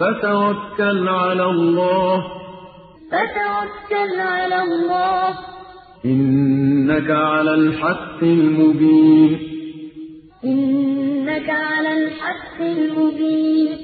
فَتَوَكَّلْ عَلَى اللَّهِ. فَتَوَكَّلْ عَلَى اللَّهِ ۖ. إِنَّكَ عَلَى الْحَقِّ الْمُبِينِ. إِنَّكَ عَلَى الْحَقِّ الْمُبِينِ.